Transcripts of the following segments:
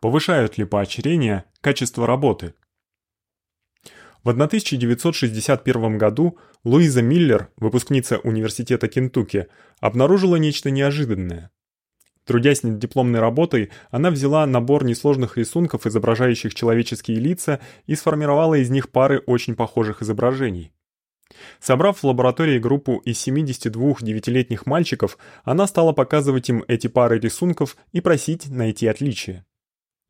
Повышают ли поощрения качество работы? В 1961 году Луиза Миллер, выпускница университета Кентукки, обнаружила нечто неожиданное. Трудясь над дипломной работой, она взяла набор несложных рисунков, изображающих человеческие лица, и сформировала из них пары очень похожих изображений. Собрав в лаборатории группу из 72 девятилетних мальчиков, она стала показывать им эти пары рисунков и просить найти отличия.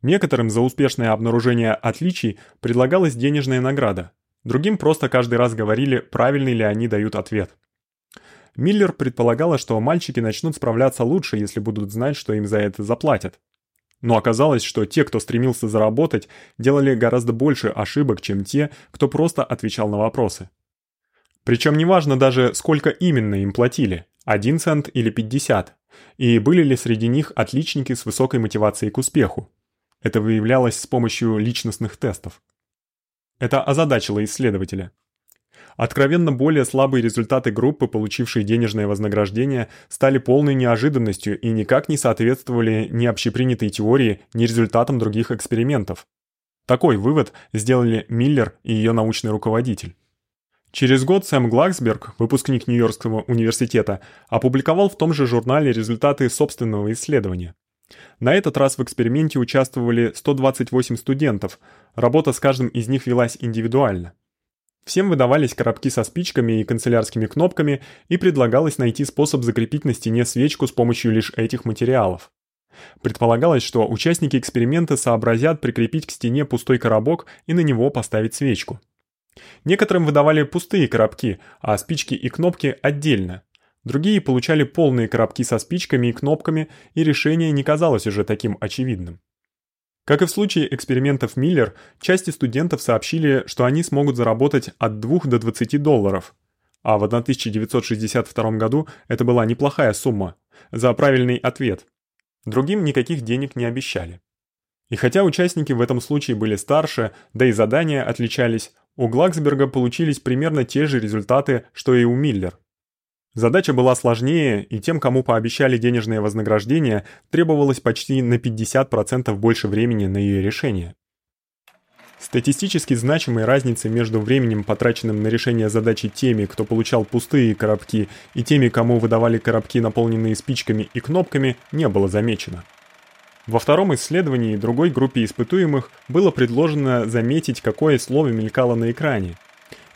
Некоторым за успешное обнаружение отличий предлагалась денежная награда. Другим просто каждый раз говорили, правильный ли они дают ответ. Миллер предполагала, что мальчики начнут справляться лучше, если будут знать, что им за это заплатят. Но оказалось, что те, кто стремился заработать, делали гораздо больше ошибок, чем те, кто просто отвечал на вопросы. Причем неважно даже, сколько именно им платили – 1 цент или 50, и были ли среди них отличники с высокой мотивацией к успеху. Это выявлялось с помощью личностных тестов. Это озадачило исследователя. Откровенно более слабые результаты группы, получившей денежное вознаграждение, стали полной неожиданностью и никак не соответствовали ни общепринятой теории, ни результатам других экспериментов. Такой вывод сделали Миллер и ее научный руководитель. Через год Сэм Глаксберг, выпускник Нью-Йоркского университета, опубликовал в том же журнале результаты собственного исследования. На этот раз в эксперименте участвовали 128 студентов. Работа с каждым из них велась индивидуально. Всем выдавались коробки со спичками и канцелярскими кнопками, и предлагалось найти способ закрепить на стене свечку с помощью лишь этих материалов. Предполагалось, что участники эксперимента сообразят прикрепить к стене пустой коробок и на него поставить свечку. Некоторым выдавали пустые коробки, а спички и кнопки отдельно. Другие получали полные коробки со спичками и кнопками, и решение не казалось уже таким очевидным. Как и в случае экспериментов Миллер, части студентов сообщили, что они смогут заработать от 2 до 20 долларов. А в 1962 году это была неплохая сумма за правильный ответ. Другим никаких денег не обещали. И хотя участники в этом случае были старше, да и задания отличались, у Глаксберга получились примерно те же результаты, что и у Миллер. Задача была сложнее, и тем, кому пообещали денежное вознаграждение, требовалось почти на 50% больше времени на её решение. Статистически значимой разницы между временем, потраченным на решение задачи теми, кто получал пустые коробки, и теми, кому выдавали коробки, наполненные спичками и кнопками, не было замечено. Во втором исследовании другой группе испытуемых было предложено заметить, какое слово мелькало на экране.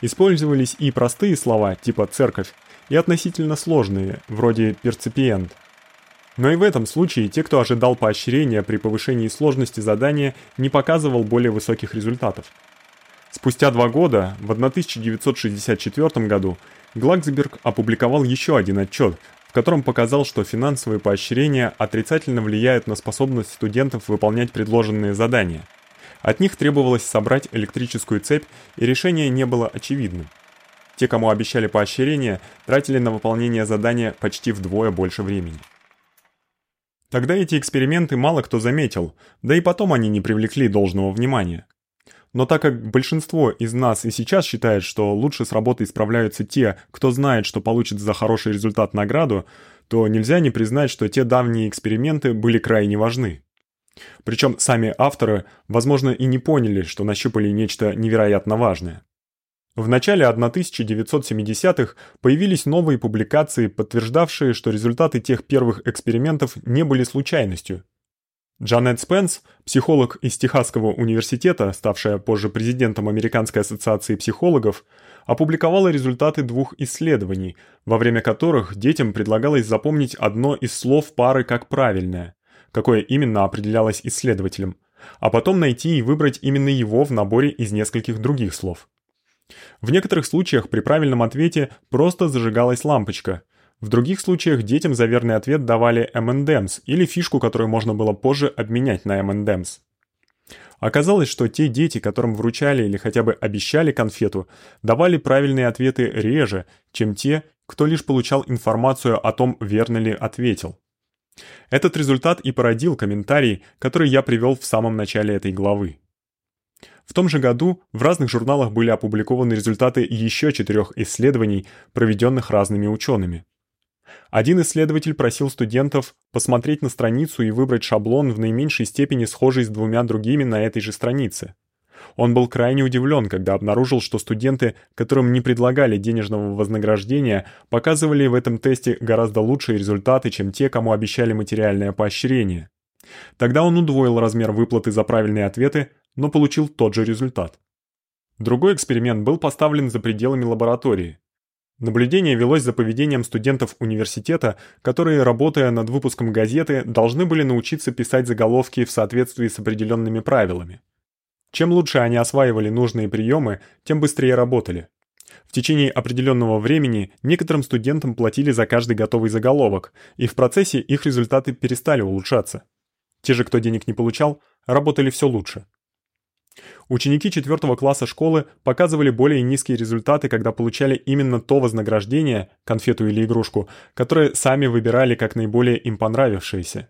Использовались и простые слова, типа церковь, и относительно сложные, вроде перципиент. Но и в этом случае те, кто ожидал поощрения при повышении сложности задания, не показывал более высоких результатов. Спустя два года, в 1964 году, Глаксберг опубликовал еще один отчет, в котором показал, что финансовые поощрения отрицательно влияют на способность студентов выполнять предложенные задания. От них требовалось собрать электрическую цепь, и решение не было очевидным. Те, кому обещали поощрение, тратили на выполнение задания почти вдвое больше времени. Тогда эти эксперименты мало кто заметил, да и потом они не привлекли должного внимания. Но так как большинство из нас и сейчас считает, что лучше с работой справляются те, кто знает, что получит за хороший результат награду, то нельзя не признать, что те давние эксперименты были крайне важны. Причем сами авторы, возможно, и не поняли, что нащупали нечто невероятно важное. В начале 1970-х появились новые публикации, подтверждавшие, что результаты тех первых экспериментов не были случайностью. Джанет Спенс, психолог из Техасского университета, ставшая позже президентом Американской ассоциации психологов, опубликовала результаты двух исследований, во время которых детям предлагалось запомнить одно из слов пары как правильное, какое именно определялось исследователем, а потом найти и выбрать именно его в наборе из нескольких других слов. В некоторых случаях при правильном ответе просто зажигалась лампочка. В других случаях детям за верный ответ давали M&M's или фишку, которую можно было позже обменять на M&M's. Оказалось, что те дети, которым вручали или хотя бы обещали конфету, давали правильные ответы реже, чем те, кто лишь получал информацию о том, верно ли ответил. Этот результат и породил комментарий, который я привел в самом начале этой главы. В том же году в разных журналах были опубликованы результаты еще четырех исследований, проведенных разными учеными. Один исследователь просил студентов посмотреть на страницу и выбрать шаблон в наименьшей степени схожий с двумя другими на этой же странице. Он был крайне удивлен, когда обнаружил, что студенты, которым не предлагали денежного вознаграждения, показывали в этом тесте гораздо лучшие результаты, чем те, кому обещали материальное поощрение. Тогда он удвоил размер выплаты за правильные ответы, но получил тот же результат. Другой эксперимент был поставлен за пределами лаборатории. Наблюдение велось за поведением студентов университета, которые, работая над выпуском газеты, должны были научиться писать заголовки в соответствии с определенными правилами. Чем лучше они осваивали нужные приемы, тем быстрее работали. В течение определенного времени некоторым студентам платили за каждый готовый заголовок, и в процессе их результаты перестали улучшаться. Те же, кто денег не получал, работали все лучше. Ученики 4 класса школы показывали более низкие результаты, когда получали именно то вознаграждение, конфету или игрушку, которое сами выбирали как наиболее им понравившееся.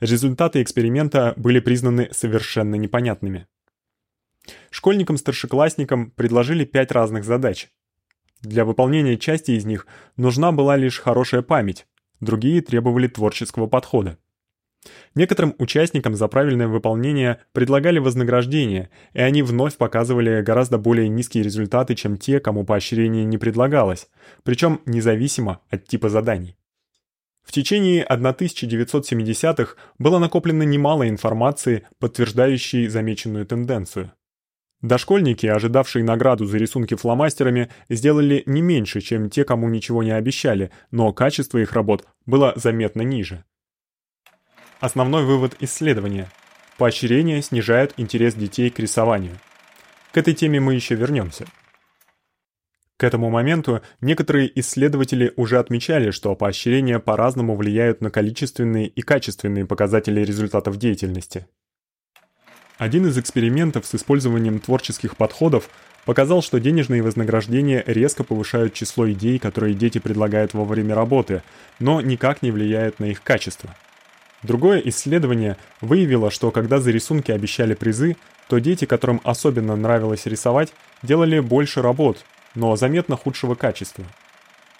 Результаты эксперимента были признаны совершенно непонятными. Школьникам-старшеклассникам предложили пять разных задач. Для выполнения части из них нужна была лишь хорошая память, другие требовали творческого подхода. Некоторым участникам за правильное выполнение предлагали вознаграждение, и они вновь показывали гораздо более низкие результаты, чем те, кому поощрение не предлагалось, причем независимо от типа заданий. В течение 1970-х было накоплено немало информации, подтверждающей замеченную тенденцию. Дошкольники, ожидавшие награду за рисунки фломастерами, сделали не меньше, чем те, кому ничего не обещали, но качество их работ было заметно ниже. Основной вывод исследования. Поощрение снижает интерес детей к рисованию. К этой теме мы еще вернемся. К этому моменту некоторые исследователи уже отмечали, что поощрения по-разному влияют на количественные и качественные показатели результатов деятельности. Один из экспериментов с использованием творческих подходов показал, что денежные вознаграждения резко повышают число идей, которые дети предлагают во время работы, но никак не влияют на их качество. Другое исследование выявило, что когда за рисунки обещали призы, то дети, которым особенно нравилось рисовать, делали больше работ, но заметно худшего качества.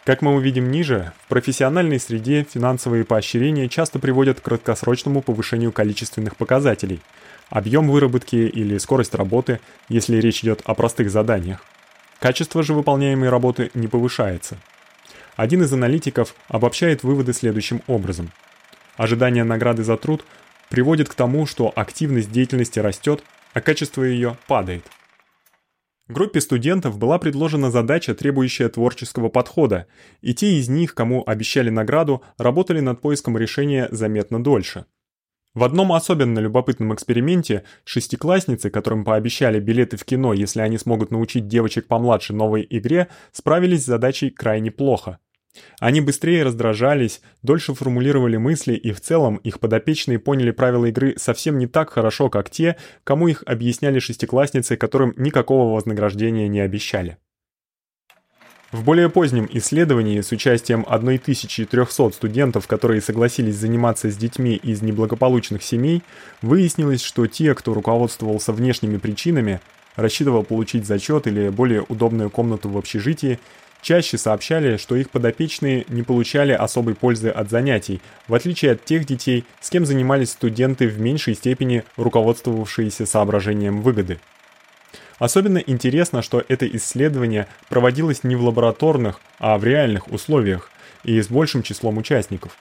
Как мы увидим ниже, в профессиональной среде финансовые поощрения часто приводят к краткосрочному повышению количественных показателей: объем выработки или скорость работы, если речь идет о простых заданиях. Качество же выполняемой работы не повышается. Один из аналитиков обобщает выводы следующим образом: Ожидание награды за труд приводит к тому, что активность деятельности растет, а качество ее падает. Группе студентов была предложена задача, требующая творческого подхода, и те из них, кому обещали награду, работали над поиском решения заметно дольше. В одном особенно любопытном эксперименте шестиклассницы, которым пообещали билеты в кино, если они смогут научить девочек помладше новой игре, справились с задачей крайне плохо. Они быстрее раздражались, дольше формулировали мысли, и в целом их подопечные поняли правила игры совсем не так хорошо, как те, кому их объясняли шестиклассницы, которым никакого вознаграждения не обещали. В более позднем исследовании с участием 1300 студентов, которые согласились заниматься с детьми из неблагополучных семей, выяснилось, что те, кто руководствовался внешними причинами, рассчитывал получить зачет или более удобную комнату в общежитии, чаще сообщали, что их подопечные не получали особой пользы от занятий, в отличие от тех детей, с кем занимались студенты в меньшей степени руководствовавшиеся соображением выгоды. Особенно интересно, что это исследование проводилось не в лабораторных, а в реальных условиях и с большим числом участников.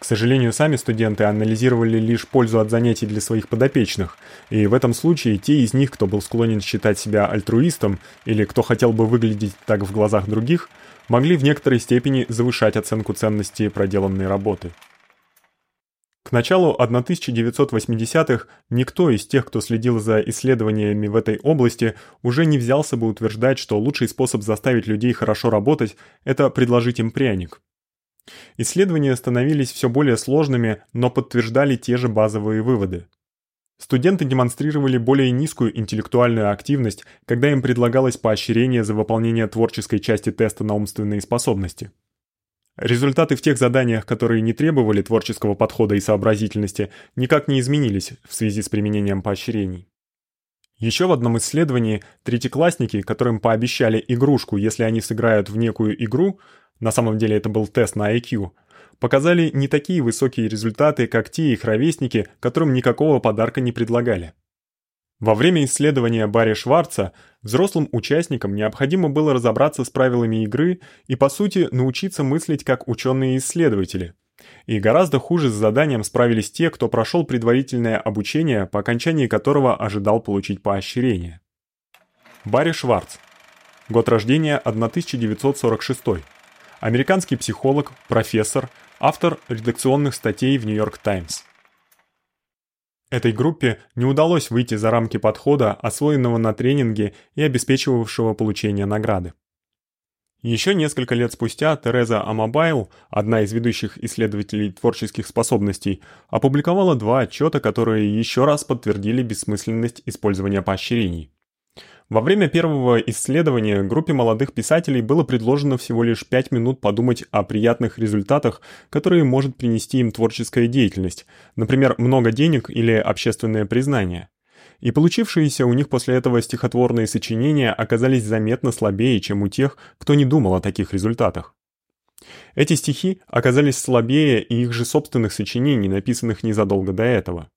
К сожалению, сами студенты анализировали лишь пользу от занятий для своих подопечных, и в этом случае те из них, кто был склонен считать себя альтруистом или кто хотел бы выглядеть так в глазах других, могли в некоторой степени завышать оценку ценности проделанной работы. К началу 1980-х никто из тех, кто следил за исследованиями в этой области, уже не взялся бы утверждать, что лучший способ заставить людей хорошо работать это предложить им пряник. Исследования становились все более сложными, но подтверждали те же базовые выводы. Студенты демонстрировали более низкую интеллектуальную активность, когда им предлагалось поощрение за выполнение творческой части теста на умственные способности. Результаты в тех заданиях, которые не требовали творческого подхода и сообразительности, никак не изменились в связи с применением поощрений. Еще в одном исследовании третьеклассники, которым пообещали игрушку, если они сыграют в некую игру, на самом деле это был тест на IQ, показали не такие высокие результаты, как те их ровесники, которым никакого подарка не предлагали. Во время исследования Барри Шварца взрослым участникам необходимо было разобраться с правилами игры и по сути научиться мыслить как ученые-исследователи. И гораздо хуже с заданием справились те, кто прошел предварительное обучение, по окончании которого ожидал получить поощрение. Барри Шварц. Год рождения 1946. Американский психолог, профессор, автор редакционных статей в Нью-Йорк Таймс. Этой группе не удалось выйти за рамки подхода, освоенного на тренинге и обеспечивавшего получение награды. Еще несколько лет спустя Тереза Амабайл, одна из ведущих исследователей творческих способностей, опубликовала два отчета, которые еще раз подтвердили бессмысленность использования поощрений. Во время первого исследования группе молодых писателей было предложено всего лишь 5 минут подумать о приятных результатах, которые может принести им творческая деятельность, например, много денег или общественное признание. И получившиеся у них после этого стихотворные сочинения оказались заметно слабее, чем у тех, кто не думал о таких результатах. Эти стихи оказались слабее и их же собственных сочинений, написанных незадолго до этого.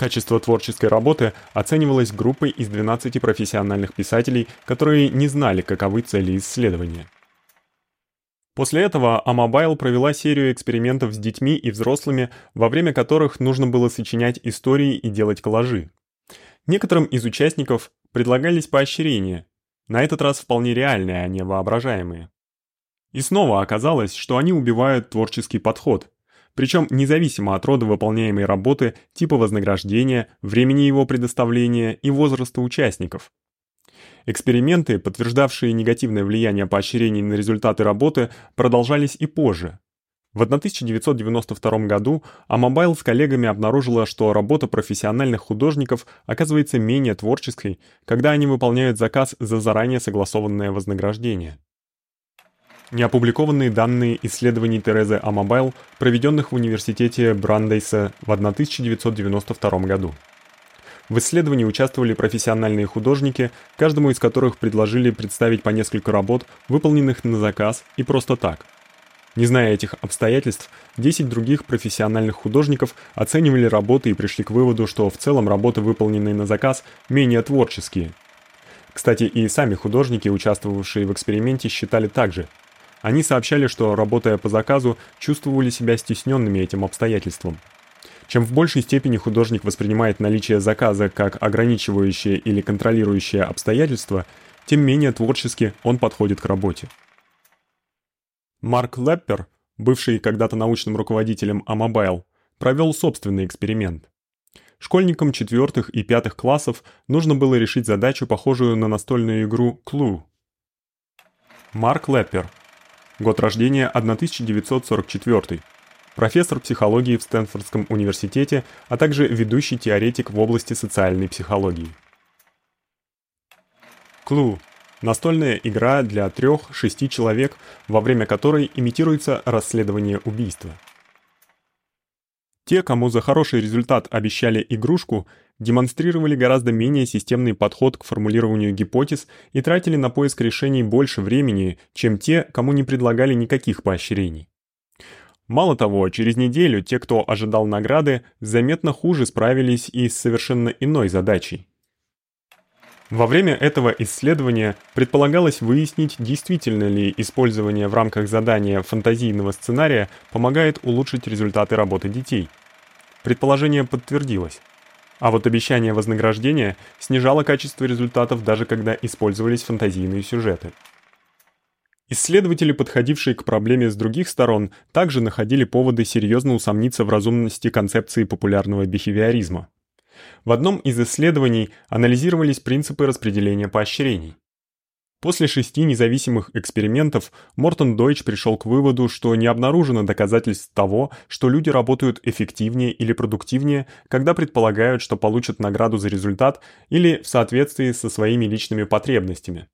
Качество творческой работы оценивалось группой из 12 профессиональных писателей, которые не знали, каковы цели исследования. После этого Амабайл провела серию экспериментов с детьми и взрослыми, во время которых нужно было сочинять истории и делать коллажи. Некоторым из участников предлагались поощрения, на этот раз вполне реальные, а не воображаемые. И снова оказалось, что они убивают творческий подход, причем независимо от рода выполняемой работы, типа вознаграждения, времени его предоставления и возраста участников. Эксперименты, подтверждавшие негативное влияние поощрений на результаты работы, продолжались и позже. В 1992 году Амабайл с коллегами обнаружила, что работа профессиональных художников оказывается менее творческой, когда они выполняют заказ за заранее согласованное вознаграждение. Неопубликованные данные исследований Терезы Амабайл, проведенных в университете Брандейса в 1992 году. В исследовании участвовали профессиональные художники, каждому из которых предложили представить по несколько работ, выполненных на заказ и просто так. Не зная этих обстоятельств, 10 других профессиональных художников оценивали работы и пришли к выводу, что в целом работы, выполненные на заказ, менее творческие. Кстати, и сами художники, участвовавшие в эксперименте, считали так же – они сообщали, что работая по заказу, чувствовали себя стесненными этим обстоятельством. Чем в большей степени художник воспринимает наличие заказа как ограничивающее или контролирующее обстоятельство, тем менее творчески он подходит к работе. Марк Леппер, бывший когда-то научным руководителем Amobile, провел собственный эксперимент. Школьникам четвертых и пятых классов нужно было решить задачу, похожую на настольную игру Clue. Марк Леппер Год рождения 1944. Профессор психологии в Стэнфордском университете, а также ведущий теоретик в области социальной психологии. Clue настольная игра для 3-6 человек, во время которой имитируется расследование убийства. Те, кому за хороший результат обещали игрушку, демонстрировали гораздо менее системный подход к формулированию гипотез и тратили на поиск решений больше времени, чем те, кому не предлагали никаких поощрений. Мало того, через неделю те, кто ожидал награды, заметно хуже справились и с совершенно иной задачей. Во время этого исследования предполагалось выяснить, действительно ли использование в рамках задания фантазийного сценария помогает улучшить результаты работы детей. Предположение подтвердилось. А вот обещание вознаграждения снижало качество результатов даже когда использовались фантазийные сюжеты. Исследователи, подходившие к проблеме с других сторон, также находили поводы серьезно усомниться в разумности концепции популярного бихевиоризма. В одном из исследований анализировались принципы распределения поощрений. После шести независимых экспериментов Мортон Дойч пришел к выводу, что не обнаружено доказательств того, что люди работают эффективнее или продуктивнее, когда предполагают, что получат награду за результат или в соответствии со своими личными потребностями.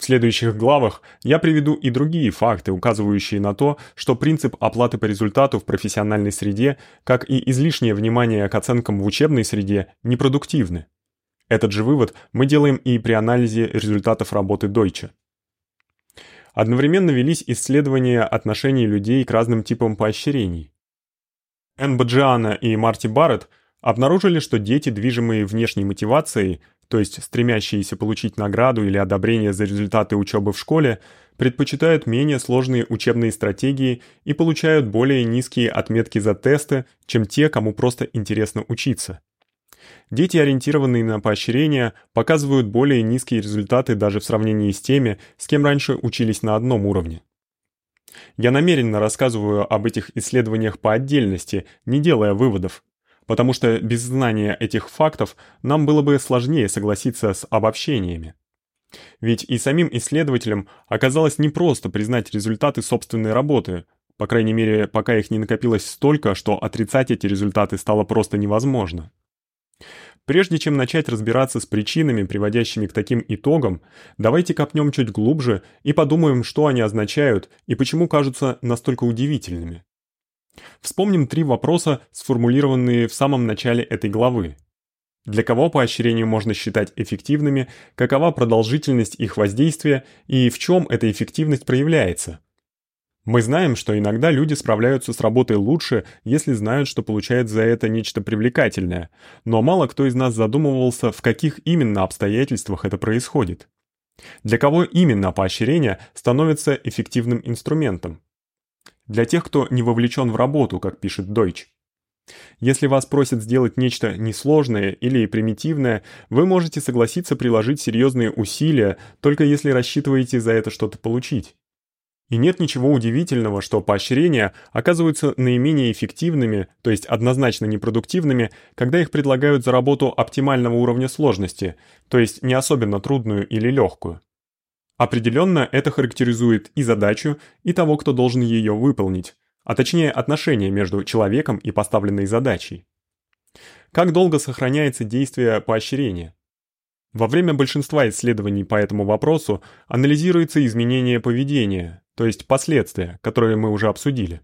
В следующих главах я приведу и другие факты, указывающие на то, что принцип оплаты по результату в профессиональной среде, как и излишнее внимание к оценкам в учебной среде, непродуктивны. Этот же вывод мы делаем и при анализе результатов работы Deutsche. одновременно велись исследования отношений людей к разным типам поощрений. Энн Баджиана и Марти Барретт обнаружили, что дети, движимые внешней мотивацией, то есть стремящиеся получить награду или одобрение за результаты учебы в школе, предпочитают менее сложные учебные стратегии и получают более низкие отметки за тесты, чем те, кому просто интересно учиться. Дети, ориентированные на поощрение, показывают более низкие результаты даже в сравнении с теми, с кем раньше учились на одном уровне. Я намеренно рассказываю об этих исследованиях по отдельности, не делая выводов, потому что без знания этих фактов нам было бы сложнее согласиться с обобщениями. Ведь и самим исследователям оказалось непросто признать результаты собственной работы, по крайней мере, пока их не накопилось столько, что отрицать эти результаты стало просто невозможно. Прежде чем начать разбираться с причинами, приводящими к таким итогам, давайте копнем чуть глубже и подумаем, что они означают и почему кажутся настолько удивительными. Вспомним три вопроса, сформулированные в самом начале этой главы. Для кого поощрения можно считать эффективными, какова продолжительность их воздействия и в чем эта эффективность проявляется? Мы знаем, что иногда люди справляются с работой лучше, если знают, что получают за это нечто привлекательное, но мало кто из нас задумывался, в каких именно обстоятельствах это происходит. Для кого именно поощрение становится эффективным инструментом? Для тех, кто не вовлечен в работу, как пишет Deutsch. Если вас просят сделать нечто несложное или примитивное, вы можете согласиться приложить серьезные усилия, только если рассчитываете за это что-то получить. И нет ничего удивительного, что поощрения оказываются наименее эффективными, то есть однозначно непродуктивными, когда их предлагают за работу оптимального уровня сложности, то есть не особенно трудную или легкую. Определенно это характеризует и задачу, и того, кто должен ее выполнить, а точнее отношения между человеком и поставленной задачей. Как долго сохраняется действие поощрения? Во время большинства исследований по этому вопросу анализируется изменение поведения, то есть последствия, которые мы уже обсудили.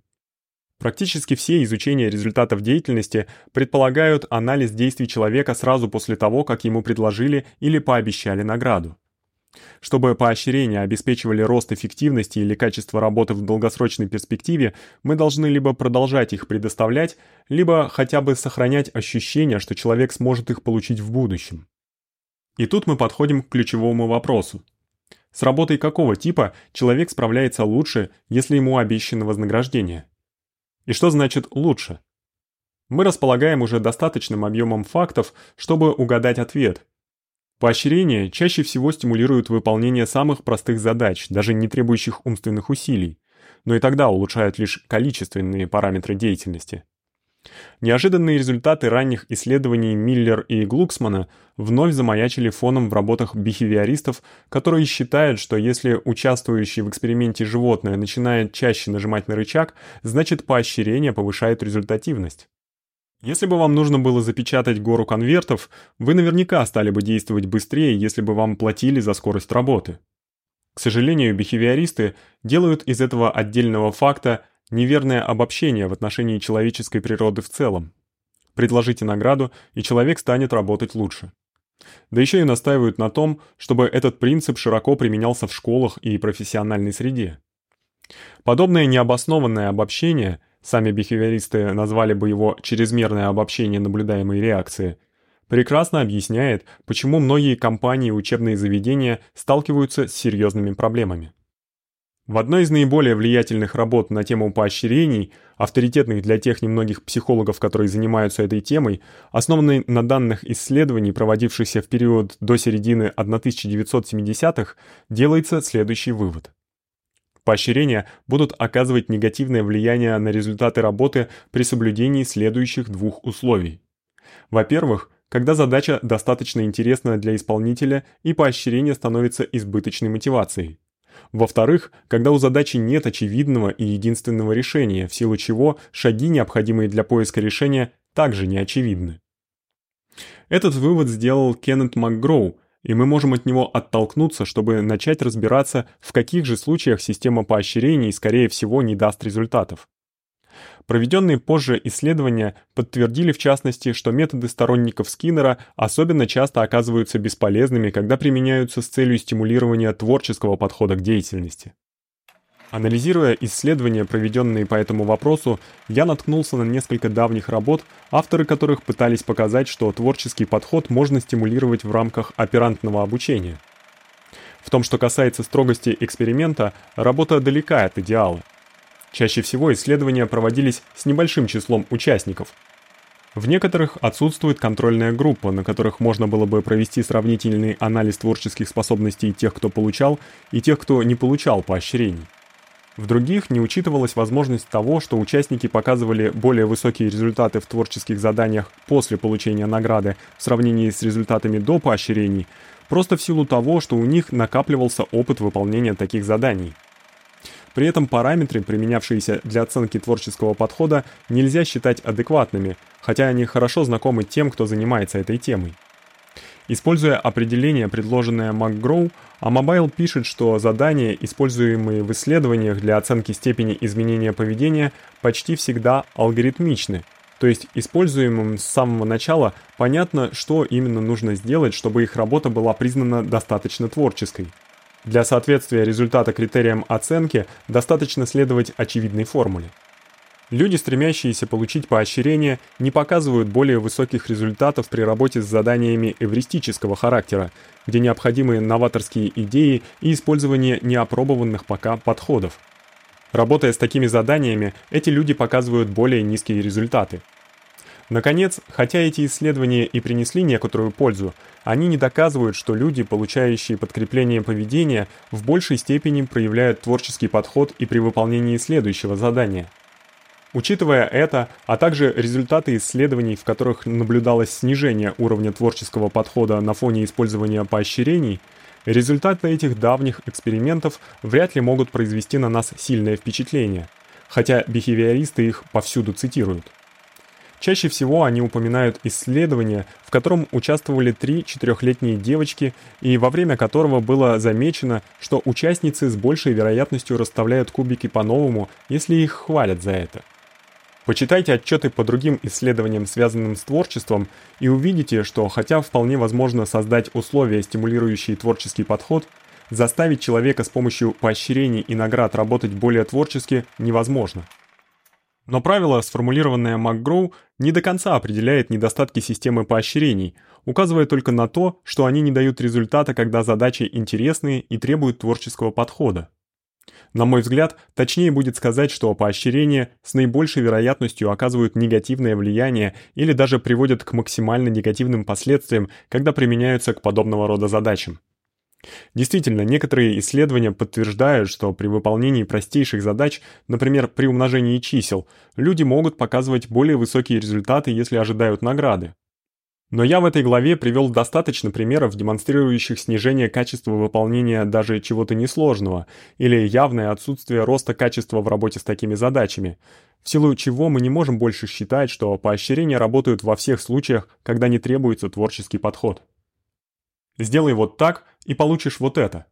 Практически все изучения результатов деятельности предполагают анализ действий человека сразу после того, как ему предложили или пообещали награду. Чтобы поощрения обеспечивали рост эффективности или качества работы в долгосрочной перспективе, мы должны либо продолжать их предоставлять, либо хотя бы сохранять ощущение, что человек сможет их получить в будущем. И тут мы подходим к ключевому вопросу. С работой какого типа человек справляется лучше, если ему обещано вознаграждение? И что значит лучше? Мы располагаем уже достаточным объемом фактов, чтобы угадать ответ. Поощрения чаще всего стимулируют выполнение самых простых задач, даже не требующих умственных усилий, но и тогда улучшают лишь количественные параметры деятельности. Неожиданные результаты ранних исследований Миллер и Глуксмана вновь замаячили фоном в работах бихевиористов, которые считают, что если участвующий в эксперименте животное начинает чаще нажимать на рычаг, значит поощрение повышает результативность. Если бы вам нужно было запечатать гору конвертов, вы наверняка стали бы действовать быстрее, если бы вам платили за скорость работы. К сожалению, бихевиористы делают из этого отдельного факта неверное обобщение в отношении человеческой природы в целом. Предложите награду, и человек станет работать лучше. Да еще и настаивают на том, чтобы этот принцип широко применялся в школах и профессиональной среде. Подобное необоснованное обобщение, сами бихевиористы назвали бы его чрезмерное обобщение наблюдаемой реакции, прекрасно объясняет, почему многие компании и учебные заведения сталкиваются с серьезными проблемами. В одной из наиболее влиятельных работ на тему поощрений, авторитетных для тех немногих психологов, которые занимаются этой темой, основанной на данных исследований, проводившихся в период до середины 1970-х, делается следующий вывод. Поощрения будут оказывать негативное влияние на результаты работы при соблюдении следующих двух условий. Во-первых, когда задача достаточно интересна для исполнителя и поощрение становится избыточной мотивацией. Во-вторых, когда у задачи нет очевидного и единственного решения, в силу чего шаги, необходимые для поиска решения, также не очевидны. Этот вывод сделал Кеннет МакГроу, и мы можем от него оттолкнуться, чтобы начать разбираться, в каких же случаях система поощрений скорее всего не даст результатов. Проведенные позже исследования подтвердили в частности, что методы сторонников Скиннера особенно часто оказываются бесполезными, когда применяются с целью стимулирования творческого подхода к деятельности. Анализируя исследования, проведенные по этому вопросу, я наткнулся на несколько давних работ, авторы которых пытались показать, что творческий подход можно стимулировать в рамках оперантного обучения. В том, что касается строгости эксперимента, работа далека от идеала. Чаще всего исследования проводились с небольшим числом участников. В некоторых отсутствует контрольная группа, на которых можно было бы провести сравнительный анализ творческих способностей тех, кто получал, и тех, кто не получал поощрений. В других не учитывалась возможность того, что участники показывали более высокие результаты в творческих заданиях после получения награды в сравнении с результатами до поощрений, просто в силу того, что у них накапливался опыт выполнения таких заданий. При этом параметры, применявшиеся для оценки творческого подхода, нельзя считать адекватными, хотя они хорошо знакомы тем, кто занимается этой темой. Используя определение, предложенное МакГроу, Амабайл пишет, что задания, используемые в исследованиях для оценки степени изменения поведения, почти всегда алгоритмичны. То есть испытуемым с самого начала понятно, что именно нужно сделать, чтобы их работа была признана достаточно творческой. Для соответствия результата критериям оценки достаточно следовать очевидной формуле. Люди, стремящиеся получить поощрение, не показывают более высоких результатов при работе с заданиями эвристического характера, где необходимы новаторские идеи и использование неопробованных пока подходов. Работая с такими заданиями, эти люди показывают более низкие результаты. Наконец, хотя эти исследования и принесли некоторую пользу, они не доказывают, что люди, получающие подкрепление поведения, в большей степени проявляют творческий подход и при выполнении следующего задания – Учитывая это, а также результаты исследований, в которых наблюдалось снижение уровня творческого подхода на фоне использования поощрений, результаты этих давних экспериментов вряд ли могут произвести на нас сильное впечатление, хотя бихевиористы их повсюду цитируют. Чаще всего они упоминают исследование, в котором участвовали три четырехлетние девочки, и во время которого было замечено, что участницы с большей вероятностью расставляют кубики по-новому, если их хвалят за это. Почитайте отчеты по другим исследованиям, связанным с творчеством, и увидите, что хотя вполне возможно создать условия, стимулирующие творческий подход, заставить человека с помощью поощрений и наград работать более творчески невозможно. Но правило, сформулированное МакГроу, не до конца определяет недостатки системы поощрений, указывая только на то, что они не дают результата, когда задачи интересные и требуют творческого подхода. На мой взгляд, точнее будет сказать, что поощрения с наибольшей вероятностью оказывают негативное влияние или даже приводят к максимально негативным последствиям, когда применяются к подобного рода задачам. Действительно, некоторые исследования подтверждают, что при выполнении простейших задач, например, при умножении чисел, люди могут показывать более высокие результаты, если ожидают награды. Но я в этой главе привел достаточно примеров, демонстрирующих снижение качества выполнения даже чего-то несложного или явное отсутствие роста качества в работе с такими задачами, в силу чего мы не можем больше считать, что поощрения работают во всех случаях, когда не требуется творческий подход. Сделай вот так и получишь вот это.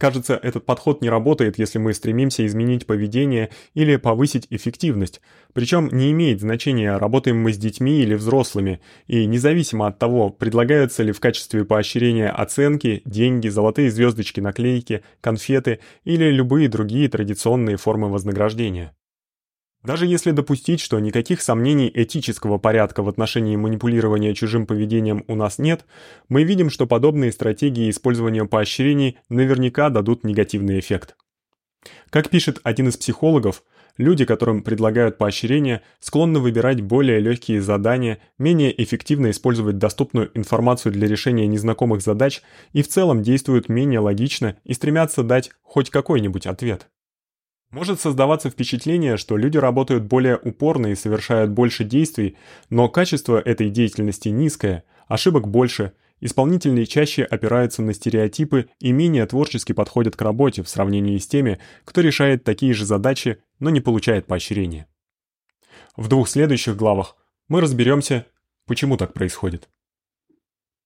Кажется, этот подход не работает, если мы стремимся изменить поведение или повысить эффективность. Причем не имеет значения, работаем мы с детьми или взрослыми, и независимо от того, предлагаются ли в качестве поощрения оценки, деньги, золотые звездочки, наклейки, конфеты или любые другие традиционные формы вознаграждения. Даже если допустить, что никаких сомнений этического порядка в отношении манипулирования чужим поведением у нас нет, мы видим, что подобные стратегии использования поощрений наверняка дадут негативный эффект. Как пишет один из психологов, люди, которым предлагают поощрения, склонны выбирать более легкие задания, менее эффективно использовать доступную информацию для решения незнакомых задач и в целом действуют менее логично и стремятся дать хоть какой-нибудь ответ. Может создаваться впечатление, что люди работают более упорно и совершают больше действий, но качество этой деятельности низкое, ошибок больше, исполнители чаще опираются на стереотипы и менее творчески подходят к работе в сравнении с теми, кто решает такие же задачи, но не получает поощрения. В двух следующих главах мы разберемся, почему так происходит.